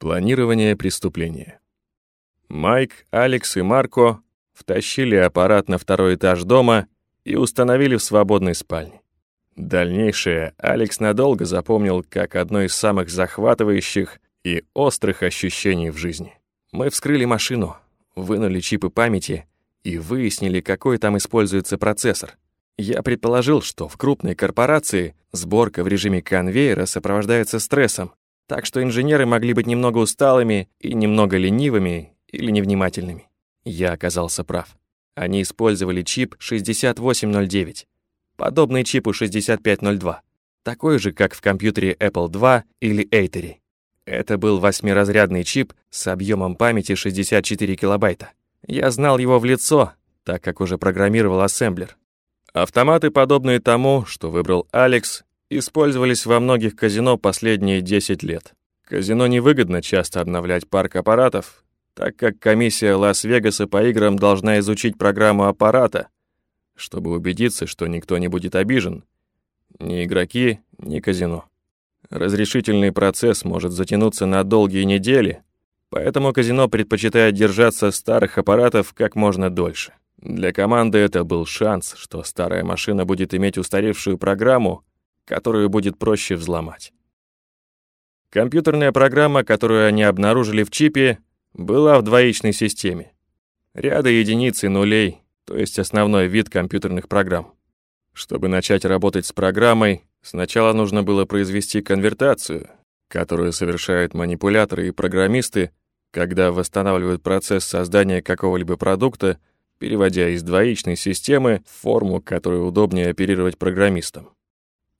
Планирование преступления. Майк, Алекс и Марко втащили аппарат на второй этаж дома и установили в свободной спальне. Дальнейшее Алекс надолго запомнил как одно из самых захватывающих и острых ощущений в жизни. Мы вскрыли машину, вынули чипы памяти и выяснили, какой там используется процессор. Я предположил, что в крупной корпорации сборка в режиме конвейера сопровождается стрессом, так что инженеры могли быть немного усталыми и немного ленивыми или невнимательными. Я оказался прав. Они использовали чип 6809, подобный чипу 6502, такой же, как в компьютере Apple II или Aether. Это был восьмиразрядный чип с объемом памяти 64 килобайта. Я знал его в лицо, так как уже программировал ассемблер. Автоматы, подобные тому, что выбрал Алекс, использовались во многих казино последние 10 лет. Казино невыгодно часто обновлять парк аппаратов, так как комиссия Лас-Вегаса по играм должна изучить программу аппарата, чтобы убедиться, что никто не будет обижен, ни игроки, ни казино. Разрешительный процесс может затянуться на долгие недели, поэтому казино предпочитает держаться старых аппаратов как можно дольше. Для команды это был шанс, что старая машина будет иметь устаревшую программу, которую будет проще взломать. Компьютерная программа, которую они обнаружили в чипе, была в двоичной системе. Ряда единиц и нулей, то есть основной вид компьютерных программ. Чтобы начать работать с программой, сначала нужно было произвести конвертацию, которую совершают манипуляторы и программисты, когда восстанавливают процесс создания какого-либо продукта, переводя из двоичной системы в форму, которую удобнее оперировать программистам.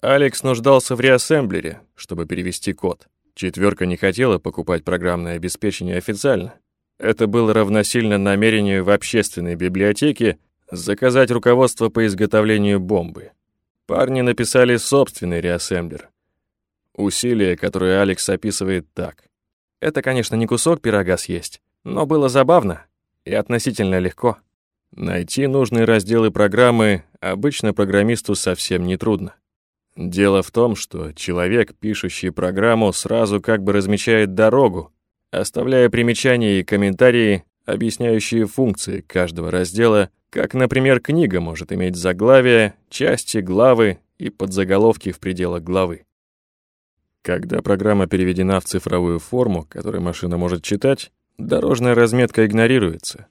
Алекс нуждался в реассемблере, чтобы перевести код. Четверка не хотела покупать программное обеспечение официально. Это было равносильно намерению в общественной библиотеке заказать руководство по изготовлению бомбы. Парни написали собственный реассемблер. Усилие, которое Алекс описывает так. Это, конечно, не кусок пирога съесть, но было забавно и относительно легко. Найти нужные разделы программы обычно программисту совсем не трудно. Дело в том, что человек, пишущий программу, сразу как бы размечает дорогу, оставляя примечания и комментарии, объясняющие функции каждого раздела, как, например, книга может иметь заглавие, части, главы и подзаголовки в пределах главы. Когда программа переведена в цифровую форму, которую машина может читать, дорожная разметка игнорируется.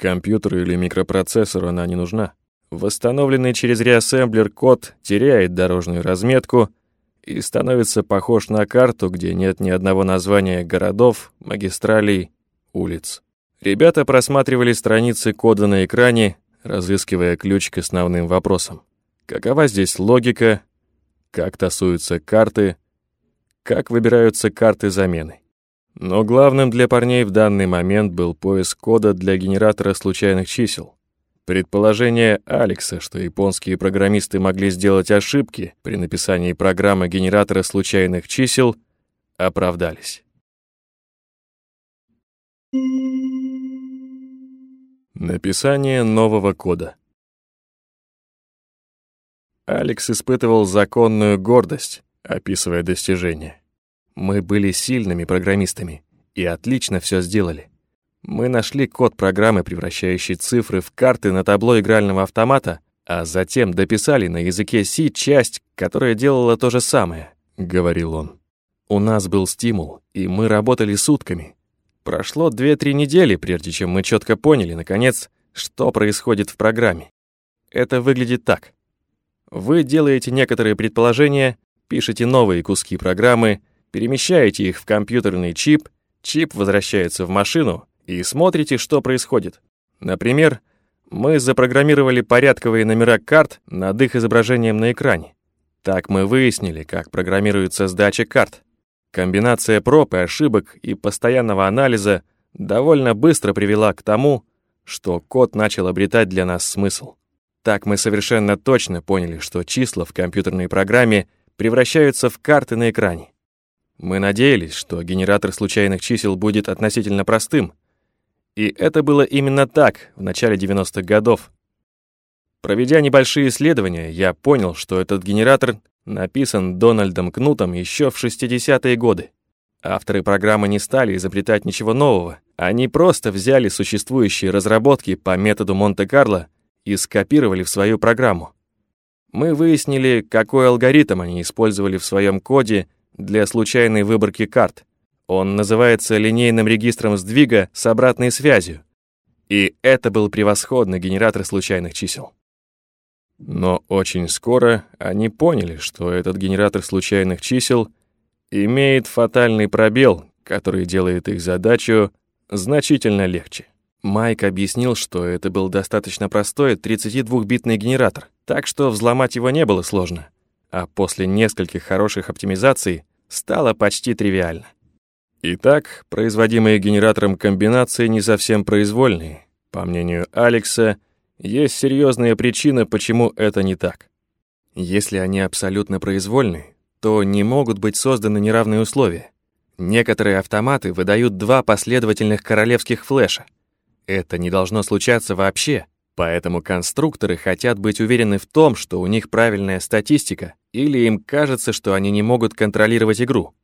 Компьютеру или микропроцессору она не нужна. Восстановленный через реассемблер код теряет дорожную разметку и становится похож на карту, где нет ни одного названия городов, магистралей, улиц. Ребята просматривали страницы кода на экране, разыскивая ключ к основным вопросам. Какова здесь логика? Как тасуются карты? Как выбираются карты замены? Но главным для парней в данный момент был поиск кода для генератора случайных чисел. Предположение Алекса, что японские программисты могли сделать ошибки при написании программы генератора случайных чисел, оправдались. Написание нового кода. Алекс испытывал законную гордость, описывая достижения. Мы были сильными программистами и отлично все сделали. Мы нашли код программы, превращающей цифры в карты на табло игрального автомата, а затем дописали на языке C часть, которая делала то же самое, говорил он. У нас был стимул, и мы работали сутками. Прошло 2-3 недели, прежде чем мы четко поняли, наконец, что происходит в программе. Это выглядит так. Вы делаете некоторые предположения, пишете новые куски программы, перемещаете их в компьютерный чип, чип возвращается в машину, и смотрите, что происходит. Например, мы запрограммировали порядковые номера карт над их изображением на экране. Так мы выяснили, как программируется сдача карт. Комбинация проб и ошибок и постоянного анализа довольно быстро привела к тому, что код начал обретать для нас смысл. Так мы совершенно точно поняли, что числа в компьютерной программе превращаются в карты на экране. Мы надеялись, что генератор случайных чисел будет относительно простым, и это было именно так в начале 90-х годов. Проведя небольшие исследования, я понял, что этот генератор написан Дональдом Кнутом еще в 60-е годы. Авторы программы не стали изобретать ничего нового. Они просто взяли существующие разработки по методу Монте-Карло и скопировали в свою программу. Мы выяснили, какой алгоритм они использовали в своем коде для случайной выборки карт. Он называется линейным регистром сдвига с обратной связью. И это был превосходный генератор случайных чисел. Но очень скоро они поняли, что этот генератор случайных чисел имеет фатальный пробел, который делает их задачу значительно легче. Майк объяснил, что это был достаточно простой 32-битный генератор, так что взломать его не было сложно, а после нескольких хороших оптимизаций стало почти тривиально. Итак, производимые генератором комбинации не совсем произвольные. По мнению Алекса, есть серьезная причина, почему это не так. Если они абсолютно произвольны, то не могут быть созданы неравные условия. Некоторые автоматы выдают два последовательных королевских флеша — это не должно случаться вообще, поэтому конструкторы хотят быть уверены в том, что у них правильная статистика, или им кажется, что они не могут контролировать игру.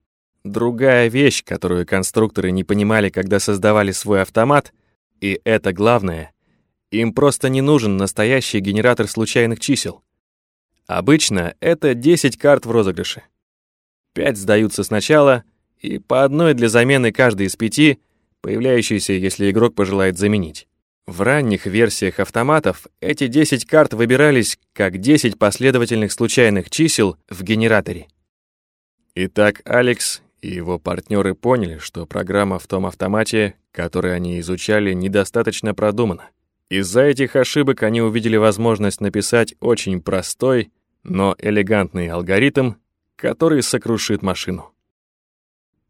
Другая вещь, которую конструкторы не понимали, когда создавали свой автомат, и это главное, им просто не нужен настоящий генератор случайных чисел. Обычно это 10 карт в розыгрыше. 5 сдаются сначала, и по одной для замены каждой из пяти появляющийся, если игрок пожелает заменить. В ранних версиях автоматов эти 10 карт выбирались как 10 последовательных случайных чисел в генераторе. Итак, Алекс и его партнеры поняли, что программа в том автомате, который они изучали, недостаточно продумана. Из-за этих ошибок они увидели возможность написать очень простой, но элегантный алгоритм, который сокрушит машину.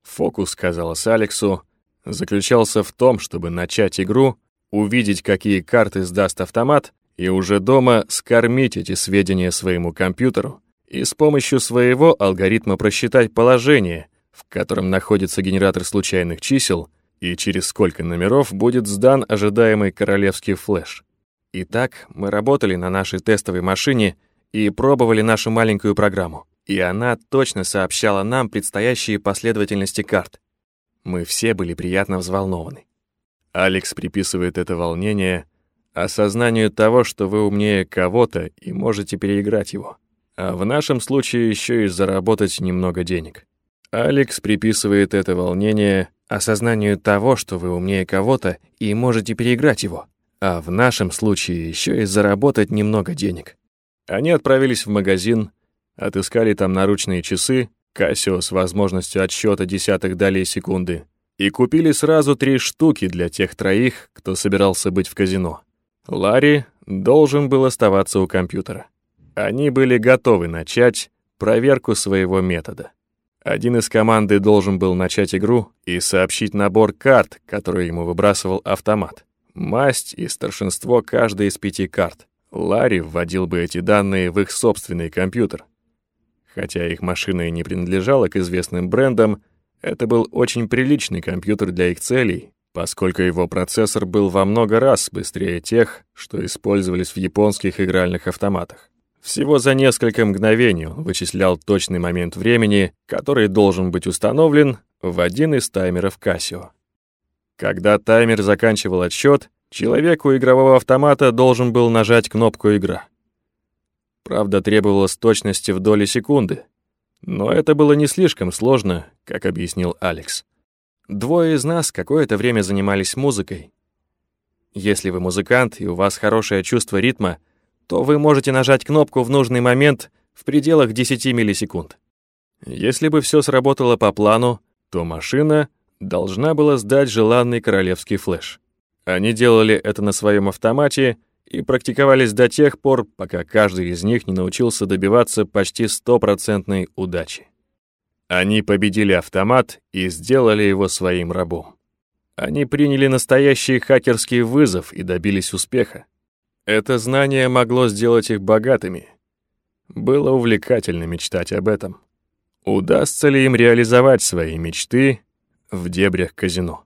Фокус, казалось Алексу, заключался в том, чтобы начать игру, увидеть, какие карты сдаст автомат, и уже дома скормить эти сведения своему компьютеру и с помощью своего алгоритма просчитать положение, в котором находится генератор случайных чисел, и через сколько номеров будет сдан ожидаемый королевский флеш. Итак, мы работали на нашей тестовой машине и пробовали нашу маленькую программу, и она точно сообщала нам предстоящие последовательности карт. Мы все были приятно взволнованы. Алекс приписывает это волнение осознанию того, что вы умнее кого-то и можете переиграть его. А в нашем случае еще и заработать немного денег. Алекс приписывает это волнение осознанию того, что вы умнее кого-то и можете переиграть его. А в нашем случае еще и заработать немного денег. Они отправились в магазин, отыскали там наручные часы, Casio с возможностью отсчета десятых долей секунды, и купили сразу три штуки для тех троих, кто собирался быть в казино. Ларри должен был оставаться у компьютера. Они были готовы начать проверку своего метода. Один из команды должен был начать игру и сообщить набор карт, который ему выбрасывал автомат. Масть и старшинство каждой из пяти карт. Ларри вводил бы эти данные в их собственный компьютер, Хотя их машина и не принадлежала к известным брендам, это был очень приличный компьютер для их целей, поскольку его процессор был во много раз быстрее тех, что использовались в японских игральных автоматах. Всего за несколько мгновений он вычислял точный момент времени, который должен быть установлен в один из таймеров Casio. Когда таймер заканчивал отсчет, человек у игрового автомата должен был нажать кнопку «Игра». Правда, требовалось точности в доли секунды. Но это было не слишком сложно, как объяснил Алекс. Двое из нас какое-то время занимались музыкой. Если вы музыкант и у вас хорошее чувство ритма, то вы можете нажать кнопку в нужный момент в пределах 10 миллисекунд. Если бы все сработало по плану, то машина должна была сдать желанный королевский флеш. Они делали это на своем автомате и практиковались до тех пор, пока каждый из них не научился добиваться почти стопроцентной удачи. Они победили автомат и сделали его своим рабом. Они приняли настоящий хакерский вызов и добились успеха. Это знание могло сделать их богатыми. Было увлекательно мечтать об этом. Удастся ли им реализовать свои мечты в дебрях казино?